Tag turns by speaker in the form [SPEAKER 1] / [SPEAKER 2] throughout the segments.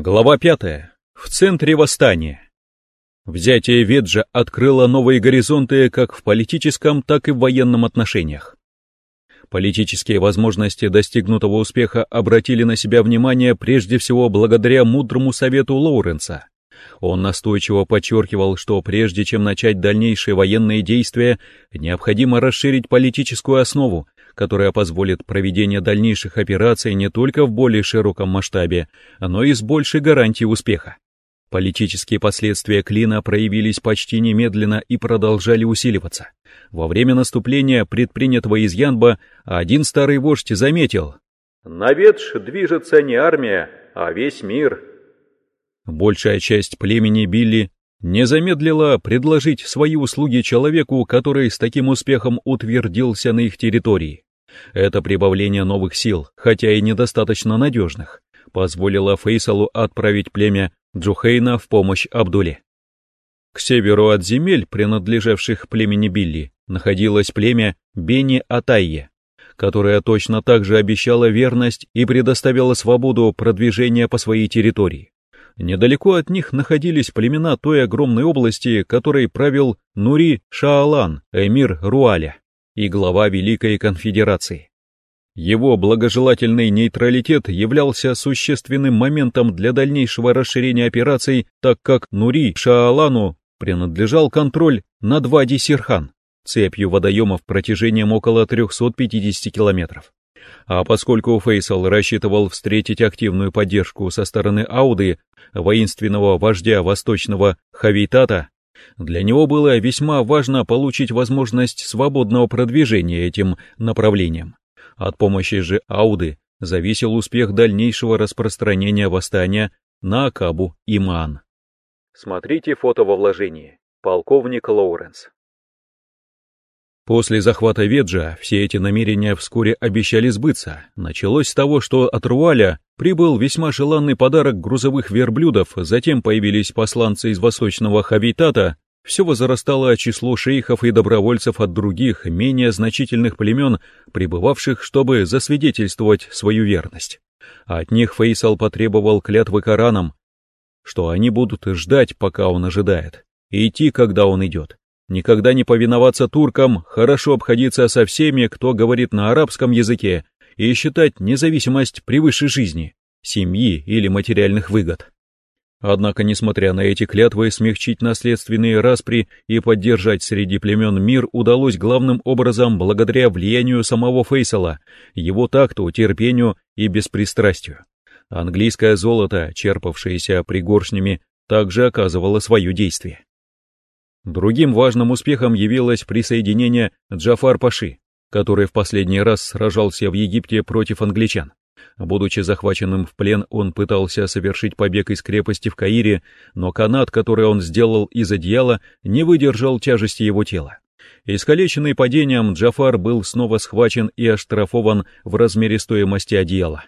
[SPEAKER 1] Глава 5. В центре восстания. Взятие Веджа открыло новые горизонты как в политическом, так и в военном отношениях. Политические возможности достигнутого успеха обратили на себя внимание прежде всего благодаря мудрому совету Лоуренса. Он настойчиво подчеркивал, что прежде чем начать дальнейшие военные действия, необходимо расширить политическую основу, которая позволит проведение дальнейших операций не только в более широком масштабе, но и с большей гарантией успеха. Политические последствия клина проявились почти немедленно и продолжали усиливаться. Во время наступления, предпринятого из Янба, один старый вождь заметил
[SPEAKER 2] «На ветш движется не армия, а весь мир».
[SPEAKER 1] Большая часть племени Билли не замедлила предложить свои услуги человеку, который с таким успехом утвердился на их территории. Это прибавление новых сил, хотя и недостаточно надежных, позволило Фейсалу отправить племя Джухейна в помощь Абдуле. К северу от земель, принадлежавших племени Билли, находилось племя Бени Атайе, которое точно так же обещало верность и предоставило свободу продвижения по своей территории. Недалеко от них находились племена той огромной области, которой правил Нури Шаалан, эмир Руаля и глава Великой Конфедерации. Его благожелательный нейтралитет являлся существенным моментом для дальнейшего расширения операций, так как Нури Шаалану принадлежал контроль над Вади-Сирхан, цепью водоемов протяжением около 350 километров. А поскольку Фейсал рассчитывал встретить активную поддержку со стороны Ауды, воинственного вождя восточного Хавитата, для него было весьма важно получить возможность свободного продвижения этим направлением. От помощи же Ауды зависел успех дальнейшего распространения восстания на Акабу и Маан.
[SPEAKER 2] Смотрите фото во вложении. Полковник Лоуренс.
[SPEAKER 1] После захвата Веджа все эти намерения вскоре обещали сбыться. Началось с того, что от Руаля прибыл весьма желанный подарок грузовых верблюдов, затем появились посланцы из восточного Хавитата, все возрастало число шейхов и добровольцев от других, менее значительных племен, прибывавших, чтобы засвидетельствовать свою верность. От них Фейсал потребовал клятвы Кораном, что они будут ждать, пока он ожидает, и идти, когда он идет никогда не повиноваться туркам, хорошо обходиться со всеми, кто говорит на арабском языке, и считать независимость превыше жизни, семьи или материальных выгод. Однако, несмотря на эти клятвы, смягчить наследственные распри и поддержать среди племен мир удалось главным образом благодаря влиянию самого Фейсала, его такту, терпению и беспристрастию. Английское золото, черпавшееся пригоршнями, также оказывало свое действие. Другим важным успехом явилось присоединение Джафар-Паши, который в последний раз сражался в Египте против англичан. Будучи захваченным в плен, он пытался совершить побег из крепости в Каире, но канат, который он сделал из одеяла, не выдержал тяжести его тела. Искалеченный падением, Джафар был снова схвачен и оштрафован в размере стоимости одеяла.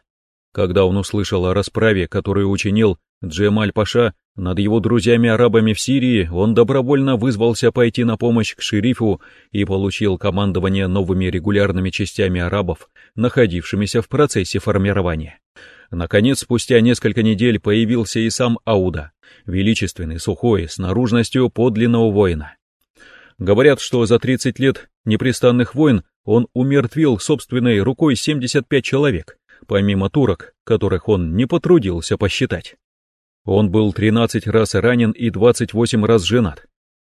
[SPEAKER 1] Когда он услышал о расправе, которую учинил Джемаль-Паша над его друзьями-арабами в Сирии, он добровольно вызвался пойти на помощь к шерифу и получил командование новыми регулярными частями арабов, находившимися в процессе формирования. Наконец, спустя несколько недель появился и сам Ауда, величественный, сухой, с наружностью подлинного воина. Говорят, что за 30 лет непрестанных войн он умертвил собственной рукой 75 человек, помимо турок, которых он не потрудился посчитать. Он был 13 раз ранен и 28 раз женат.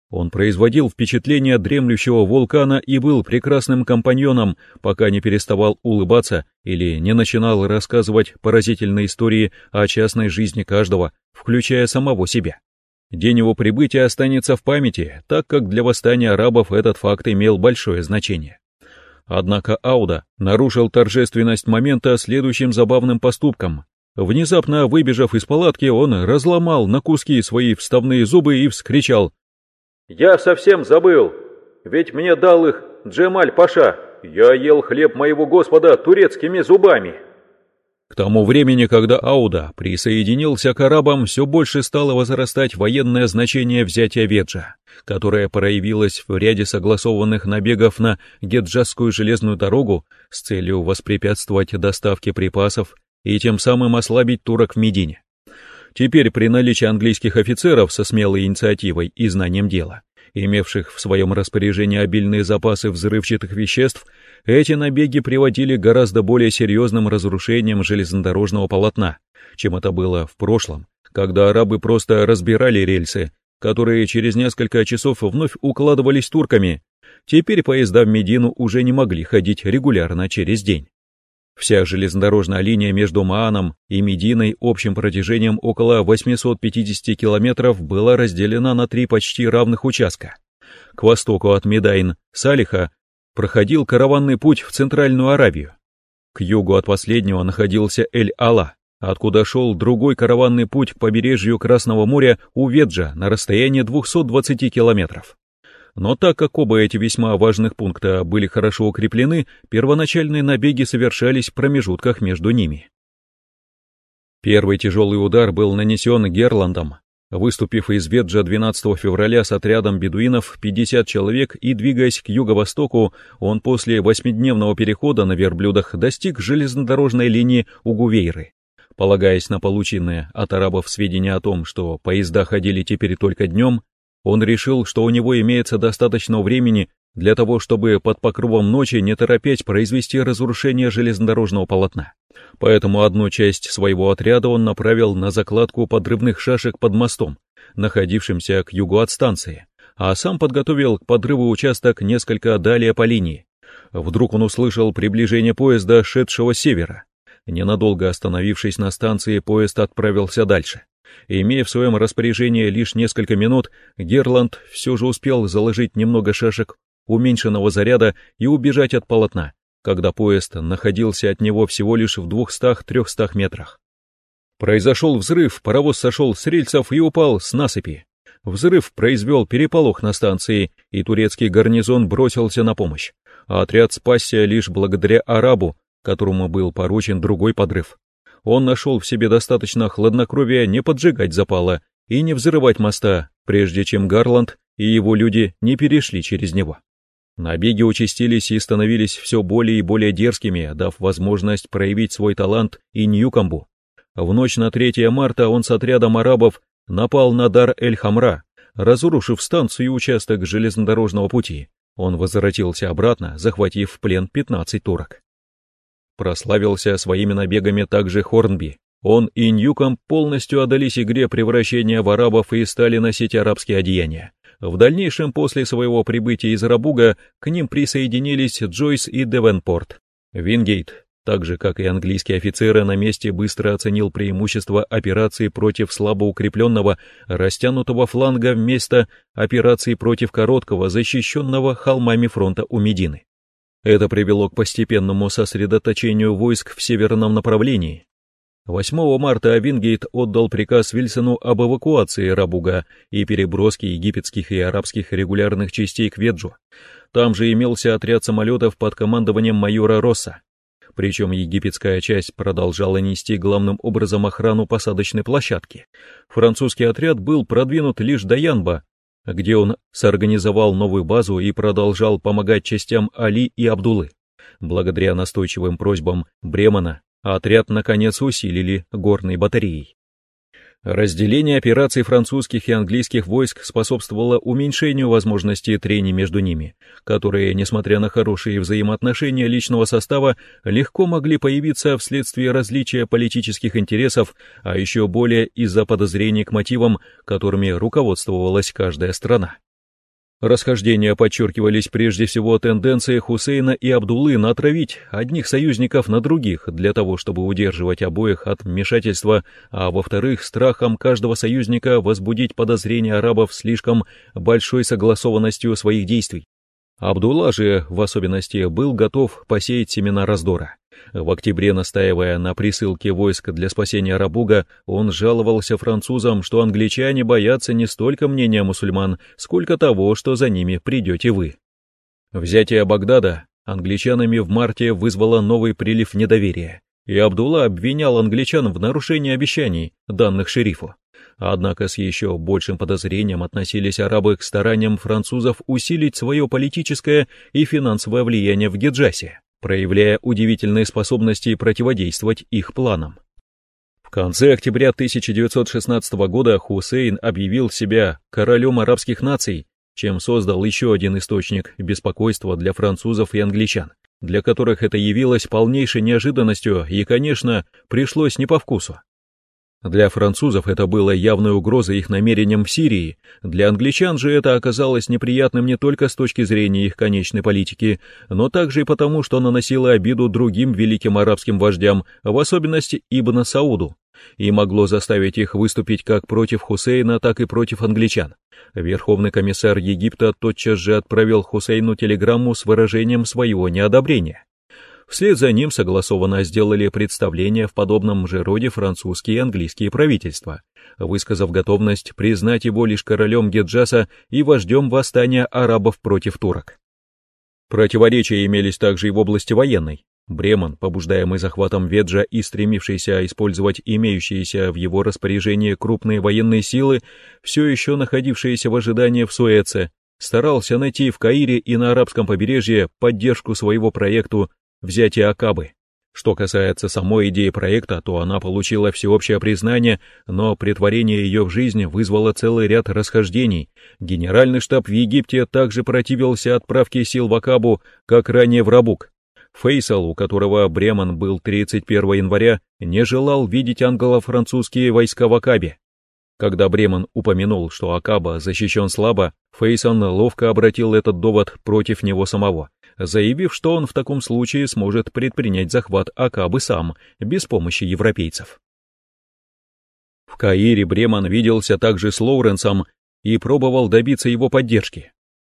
[SPEAKER 1] Он производил впечатление дремлющего вулкана и был прекрасным компаньоном, пока не переставал улыбаться или не начинал рассказывать поразительные истории о частной жизни каждого, включая самого себя. День его прибытия останется в памяти, так как для восстания арабов этот факт имел большое значение. Однако Ауда нарушил торжественность момента следующим забавным поступком. Внезапно выбежав из палатки, он разломал на куски свои вставные зубы и вскричал.
[SPEAKER 2] «Я совсем забыл! Ведь мне дал их Джемаль Паша! Я ел хлеб моего господа турецкими зубами!»
[SPEAKER 1] К тому времени, когда Ауда присоединился к арабам, все больше стало возрастать военное значение взятия Веджа, которое проявилось в ряде согласованных набегов на Геджасскую железную дорогу с целью воспрепятствовать доставке припасов и тем самым ослабить турок в Медине. Теперь при наличии английских офицеров со смелой инициативой и знанием дела, имевших в своем распоряжении обильные запасы взрывчатых веществ, эти набеги приводили к гораздо более серьезным разрушениям железнодорожного полотна, чем это было в прошлом, когда арабы просто разбирали рельсы, которые через несколько часов вновь укладывались турками. Теперь поезда в Медину уже не могли ходить регулярно через день. Вся железнодорожная линия между Мааном и Мединой общим протяжением около 850 километров была разделена на три почти равных участка. К востоку от Медайн-Салиха проходил караванный путь в Центральную Аравию. К югу от последнего находился Эль-Ала, откуда шел другой караванный путь к побережью Красного моря у Веджа на расстоянии 220 километров. Но так как оба эти весьма важных пункта были хорошо укреплены, первоначальные набеги совершались в промежутках между ними. Первый тяжелый удар был нанесен Герландом, выступив из Веджа 12 февраля с отрядом бедуинов 50 человек и двигаясь к юго-востоку, он после восьмидневного перехода на верблюдах достиг железнодорожной линии Угувейры. Полагаясь на полученные от арабов сведения о том, что поезда ходили теперь только днем, он решил, что у него имеется достаточно времени для того, чтобы под покровом ночи не торопясь произвести разрушение железнодорожного полотна. Поэтому одну часть своего отряда он направил на закладку подрывных шашек под мостом, находившимся к югу от станции, а сам подготовил к подрыву участок несколько далее по линии. Вдруг он услышал приближение поезда, шедшего с севера. Ненадолго остановившись на станции, поезд отправился дальше. Имея в своем распоряжении лишь несколько минут, Герланд все же успел заложить немного шашек уменьшенного заряда и убежать от полотна, когда поезд находился от него всего лишь в двухстах-трехстах метрах. Произошел взрыв, паровоз сошел с рельсов и упал с насыпи. Взрыв произвел переполох на станции, и турецкий гарнизон бросился на помощь. А отряд спасся лишь благодаря арабу, которому был поручен другой подрыв он нашел в себе достаточно хладнокровия не поджигать запала и не взрывать моста, прежде чем Гарланд и его люди не перешли через него. Набеги участились и становились все более и более дерзкими, дав возможность проявить свой талант и Ньюкамбу. В ночь на 3 марта он с отрядом арабов напал на Дар-эль-Хамра, разрушив станцию и участок железнодорожного пути. Он возвратился обратно, захватив в плен 15 турок. Прославился своими набегами также Хорнби. Он и Ньюком полностью отдались игре превращения в арабов и стали носить арабские одеяния. В дальнейшем, после своего прибытия из Рабуга, к ним присоединились Джойс и Девенпорт. Вингейт, так же как и английские офицеры на месте, быстро оценил преимущество операции против слабо укрепленного, растянутого фланга вместо операции против короткого, защищенного холмами фронта у Медины. Это привело к постепенному сосредоточению войск в северном направлении. 8 марта Вингейт отдал приказ Вильсону об эвакуации Рабуга и переброске египетских и арабских регулярных частей к Веджу. Там же имелся отряд самолетов под командованием майора Росса. Причем египетская часть продолжала нести главным образом охрану посадочной площадки. Французский отряд был продвинут лишь до Янба, где он соорганизовал новую базу и продолжал помогать частям Али и Абдулы. Благодаря настойчивым просьбам Бремана отряд наконец усилили горной батареей. Разделение операций французских и английских войск способствовало уменьшению возможности трений между ними, которые, несмотря на хорошие взаимоотношения личного состава, легко могли появиться вследствие различия политических интересов, а еще более из-за подозрений к мотивам, которыми руководствовалась каждая страна. Расхождения подчеркивались прежде всего тенденцией Хусейна и Абдуллы натравить одних союзников на других для того, чтобы удерживать обоих от вмешательства, а во-вторых, страхом каждого союзника возбудить подозрения арабов слишком большой согласованностью своих действий. Абдулла же, в особенности, был готов посеять семена раздора. В октябре, настаивая на присылке войск для спасения Рабуга, он жаловался французам, что англичане боятся не столько мнения мусульман, сколько того, что за ними придете вы. Взятие Багдада англичанами в марте вызвало новый прилив недоверия, и Абдулла обвинял англичан в нарушении обещаний, данных шерифу. Однако с еще большим подозрением относились арабы к стараниям французов усилить свое политическое и финансовое влияние в Геджасе проявляя удивительные способности противодействовать их планам. В конце октября 1916 года Хусейн объявил себя королем арабских наций, чем создал еще один источник беспокойства для французов и англичан, для которых это явилось полнейшей неожиданностью и, конечно, пришлось не по вкусу. Для французов это было явной угрозой их намерениям в Сирии, для англичан же это оказалось неприятным не только с точки зрения их конечной политики, но также и потому, что наносило обиду другим великим арабским вождям, в особенности Ибн Сауду, и могло заставить их выступить как против Хусейна, так и против англичан. Верховный комиссар Египта тотчас же отправил Хусейну телеграмму с выражением своего неодобрения. Вслед за ним согласованно сделали представление в подобном же роде французские и английские правительства, высказав готовность признать его лишь королем Геджаса и вождем восстания арабов против турок. Противоречия имелись также и в области военной. Бреман, побуждаемый захватом Веджа и стремившийся использовать имеющиеся в его распоряжении крупные военные силы, все еще находившиеся в ожидании в Суэце, старался найти в Каире и на арабском побережье поддержку своего проекту взятия Акабы. Что касается самой идеи проекта, то она получила всеобщее признание, но притворение ее в жизнь вызвало целый ряд расхождений. Генеральный штаб в Египте также противился отправке сил в Акабу, как ранее в Рабук. Фейсал, у которого Бреман был 31 января, не желал видеть англо-французские войска в Акабе. Когда Бреман упомянул, что Акаба защищен слабо, Фейсон ловко обратил этот довод против него самого, заявив, что он в таком случае сможет предпринять захват Акабы сам, без помощи европейцев. В Каире Бреман виделся также с Лоуренсом и пробовал добиться его поддержки.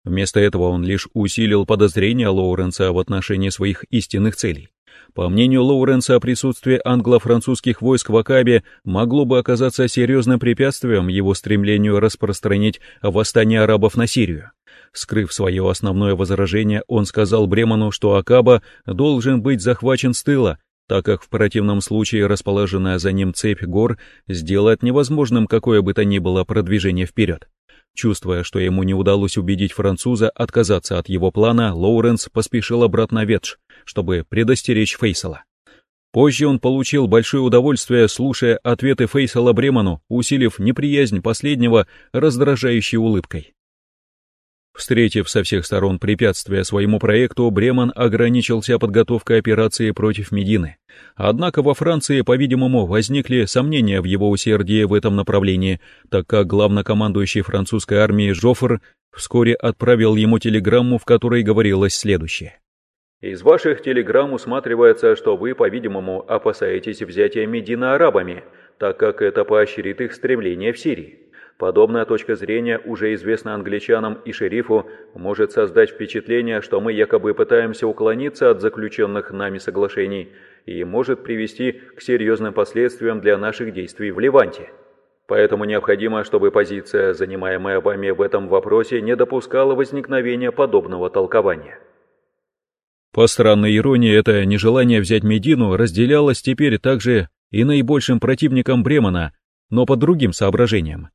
[SPEAKER 1] Вместо этого он лишь усилил подозрения Лоуренса в отношении своих истинных целей. По мнению Лоуренса, присутствие англо-французских войск в Акабе могло бы оказаться серьезным препятствием его стремлению распространить восстание арабов на Сирию. Скрыв свое основное возражение, он сказал Бреману, что Акаба должен быть захвачен с тыла, так как в противном случае расположенная за ним цепь гор сделает невозможным какое бы то ни было продвижение вперед. Чувствуя, что ему не удалось убедить француза отказаться от его плана, Лоуренс поспешил обратно Ветш, чтобы предостеречь Фейсала. Позже он получил большое удовольствие, слушая ответы Фейсала Бреману, усилив неприязнь последнего раздражающей улыбкой. Встретив со всех сторон препятствия своему проекту, Бреман ограничился подготовкой операции против Медины. Однако во Франции, по-видимому, возникли сомнения в его усердии в этом направлении, так как главнокомандующий французской армией Жофр вскоре отправил ему телеграмму, в которой говорилось следующее.
[SPEAKER 2] «Из ваших телеграмм усматривается, что вы, по-видимому, опасаетесь взятия Медины арабами, так как это поощрит их стремление в Сирии. Подобная точка зрения уже известна англичанам и шерифу, может создать впечатление, что мы якобы пытаемся уклониться от заключенных нами соглашений и может привести к серьезным последствиям для наших действий в Ливанте. Поэтому необходимо, чтобы позиция, занимаемая вами в этом вопросе, не допускала возникновения подобного толкования.
[SPEAKER 1] По странной иронии, это нежелание взять Медину разделялось теперь также и наибольшим противником Бремена, но по другим соображениям.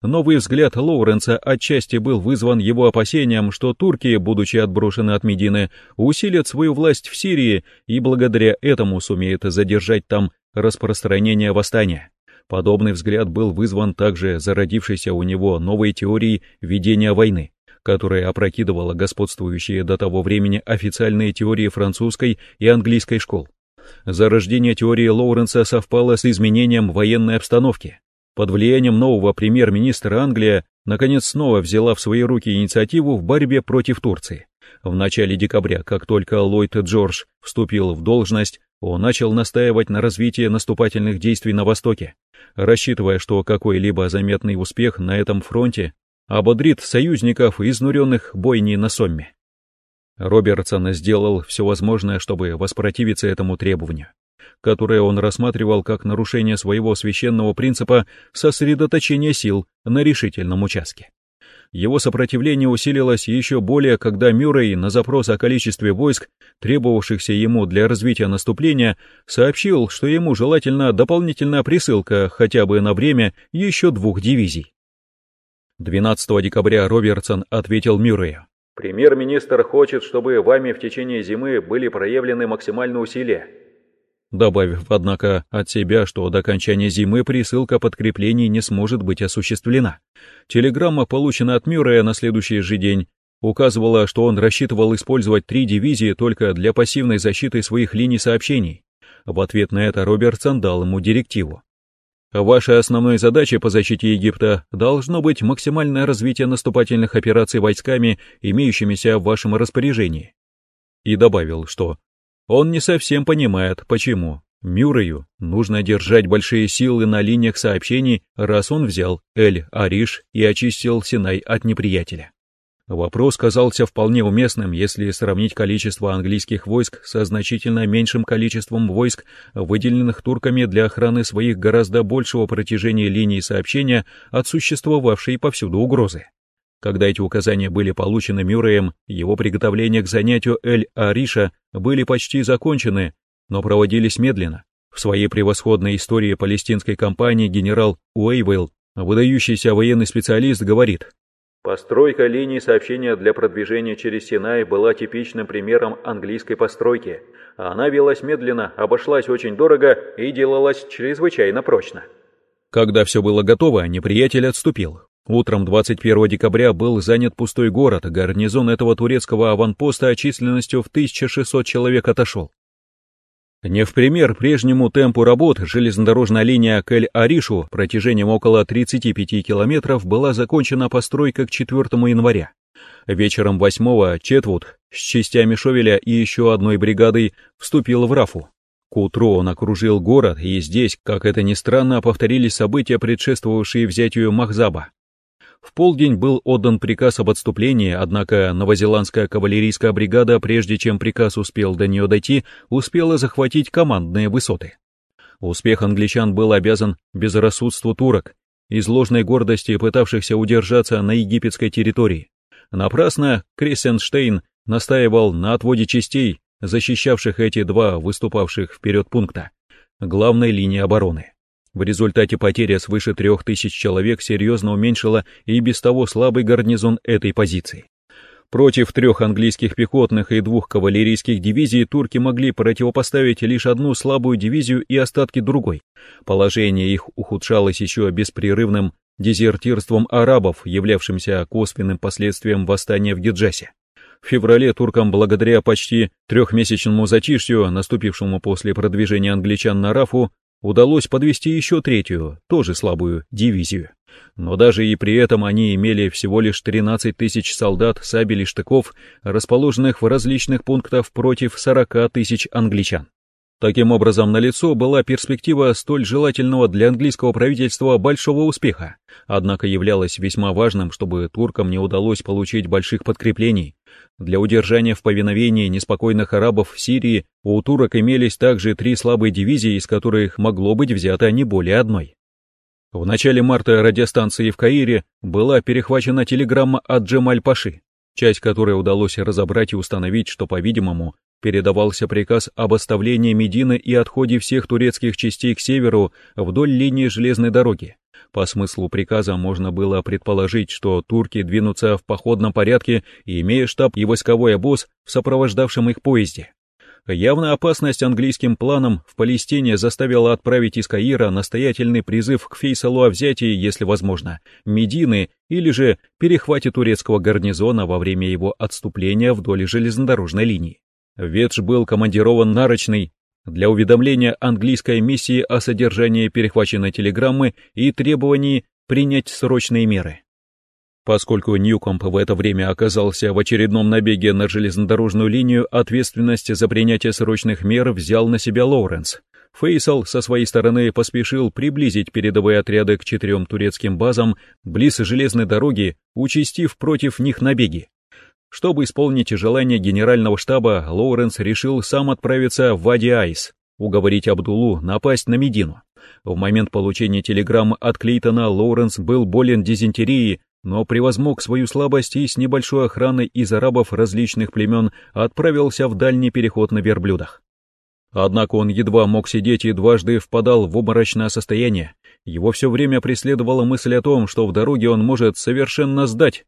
[SPEAKER 1] Новый взгляд Лоуренса отчасти был вызван его опасением, что турки, будучи отброшены от Медины, усилят свою власть в Сирии и благодаря этому сумеют задержать там распространение восстания. Подобный взгляд был вызван также зародившейся у него новой теорией ведения войны, которая опрокидывала господствующие до того времени официальные теории французской и английской школ. Зарождение теории Лоуренса совпало с изменением военной обстановки. Под влиянием нового премьер-министра Англия наконец снова взяла в свои руки инициативу в борьбе против Турции. В начале декабря, как только Ллойд Джордж вступил в должность, он начал настаивать на развитии наступательных действий на Востоке, рассчитывая, что какой-либо заметный успех на этом фронте ободрит союзников, изнуренных бойней на Сомме. Робертсон сделал все возможное, чтобы воспротивиться этому требованию которое он рассматривал как нарушение своего священного принципа сосредоточения сил на решительном участке. Его сопротивление усилилось еще более, когда Мюррей на запрос о количестве войск, требовавшихся ему для развития наступления, сообщил, что ему желательно дополнительная присылка хотя бы на время еще двух дивизий. 12 декабря Робертсон ответил Мюррею.
[SPEAKER 2] «Премьер-министр хочет, чтобы вами в течение зимы были проявлены максимальные усилия.
[SPEAKER 1] Добавив, однако, от себя, что до окончания зимы присылка подкреплений не сможет быть осуществлена. Телеграмма, полученная от Мюррея на следующий же день, указывала, что он рассчитывал использовать три дивизии только для пассивной защиты своих линий сообщений. В ответ на это Робертсон дал ему директиву. Вашей основной задачей по защите Египта должно быть максимальное развитие наступательных операций войсками, имеющимися в вашем распоряжении. И добавил, что он не совсем понимает, почему Мюррею нужно держать большие силы на линиях сообщений, раз он взял Эль-Ариш и очистил Синай от неприятеля. Вопрос казался вполне уместным, если сравнить количество английских войск со значительно меньшим количеством войск, выделенных турками для охраны своих гораздо большего протяжения линий сообщения от существовавшей повсюду угрозы. Когда эти указания были получены Мюрреем, его приготовления к занятию Эль-Ариша были почти закончены, но проводились медленно. В своей превосходной истории палестинской кампании генерал Уэйвелл, выдающийся военный специалист, говорит,
[SPEAKER 2] Постройка линий сообщения для продвижения через Синай была типичным примером английской постройки. Она велась медленно, обошлась очень дорого и делалась чрезвычайно прочно.
[SPEAKER 1] Когда все было готово, неприятель отступил. Утром 21 декабря был занят пустой город, гарнизон этого турецкого аванпоста численностью в 1600 человек отошел. Не в пример прежнему темпу работ железнодорожная линия к Эль-Аришу протяжением около 35 километров была закончена постройка к 4 января. Вечером 8-го Четвуд с частями Шовеля и еще одной бригадой вступил в Рафу. К утру он окружил город, и здесь, как это ни странно, повторились события, предшествовавшие взятию Махзаба. В полдень был отдан приказ об отступлении, однако новозеландская кавалерийская бригада, прежде чем приказ успел до нее дойти, успела захватить командные высоты. Успех англичан был обязан безрассудству турок, из ложной гордости пытавшихся удержаться на египетской территории. Напрасно Крессенштейн настаивал на отводе частей, защищавших эти два выступавших вперед пункта, главной линии обороны. В результате потеря свыше трех тысяч человек серьезно уменьшила и без того слабый гарнизон этой позиции. Против трех английских пехотных и двух кавалерийских дивизий турки могли противопоставить лишь одну слабую дивизию и остатки другой. Положение их ухудшалось еще беспрерывным дезертирством арабов, являвшимся косвенным последствием восстания в Гиджасе. В феврале туркам, благодаря почти трехмесячному затишью, наступившему после продвижения англичан на Рафу, удалось подвести еще третью, тоже слабую, дивизию. Но даже и при этом они имели всего лишь 13 тысяч солдат, сабель и штыков, расположенных в различных пунктах против 40 тысяч англичан. Таким образом, налицо была перспектива столь желательного для английского правительства большого успеха, однако являлось весьма важным, чтобы туркам не удалось получить больших подкреплений. Для удержания в повиновении неспокойных арабов в Сирии у турок имелись также три слабые дивизии, из которых могло быть взято не более одной. В начале марта радиостанции в Каире была перехвачена телеграмма от Джемаль-Паши, часть которой удалось разобрать и установить, что, по-видимому, передавался приказ об оставлении Медины и отходе всех турецких частей к северу вдоль линии железной дороги. По смыслу приказа можно было предположить, что турки двинутся в походном порядке, имея штаб и войсковой обоз в сопровождавшем их поезде. Явная опасность английским планам в Палестине заставила отправить из Каира настоятельный призыв к Фейсалу о взятии, если возможно, Медины или же перехвате турецкого гарнизона во время его отступления вдоль железнодорожной линии. Ветш был командирован нарочный для уведомления английской миссии о содержании перехваченной телеграммы и требовании принять срочные меры. Поскольку Ньюкомп в это время оказался в очередном набеге на железнодорожную линию, ответственность за принятие срочных мер взял на себя Лоуренс. Фейсал со своей стороны поспешил приблизить передовые отряды к четырем турецким базам близ железной дороги, участив против них набеги. Чтобы исполнить желание генерального штаба, Лоуренс решил сам отправиться в Вади-Айс, уговорить Абдулу напасть на Медину. В момент получения телеграммы от Клейтона Лоуренс был болен дизентерией, но превозмог свою слабость и с небольшой охраной из арабов различных племен отправился в дальний переход на верблюдах. Однако он едва мог сидеть и дважды впадал в обморочное состояние. Его все время преследовала мысль о том, что в дороге он может совершенно сдать,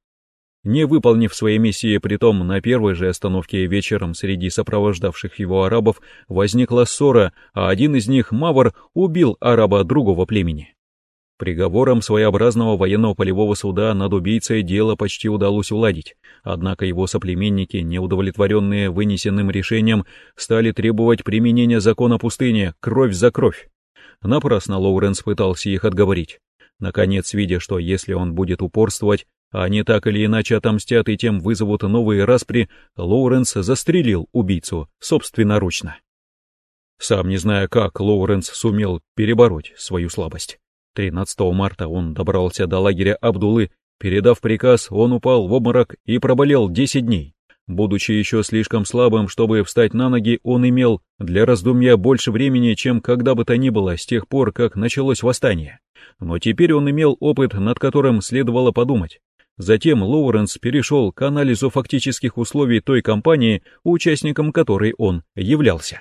[SPEAKER 1] Не выполнив своей миссии, притом на первой же остановке вечером среди сопровождавших его арабов возникла ссора, а один из них, Мавр, убил араба другого племени. Приговором своеобразного военного полевого суда над убийцей дело почти удалось уладить, однако его соплеменники, неудовлетворенные вынесенным решением, стали требовать применения закона пустыни «кровь за кровь». Напрасно Лоуренс пытался их отговорить. Наконец, видя, что если он будет упорствовать, они так или иначе отомстят и тем вызовут новые распри, Лоуренс застрелил убийцу собственноручно. Сам не зная как, Лоуренс сумел перебороть свою слабость. 13 марта он добрался до лагеря Абдулы, передав приказ, он упал в обморок и проболел 10 дней. Будучи еще слишком слабым, чтобы встать на ноги, он имел для раздумья больше времени, чем когда бы то ни было с тех пор, как началось восстание. Но теперь он имел опыт, над которым следовало подумать. Затем Лоуренс перешел к анализу фактических условий той кампании, участником которой он являлся.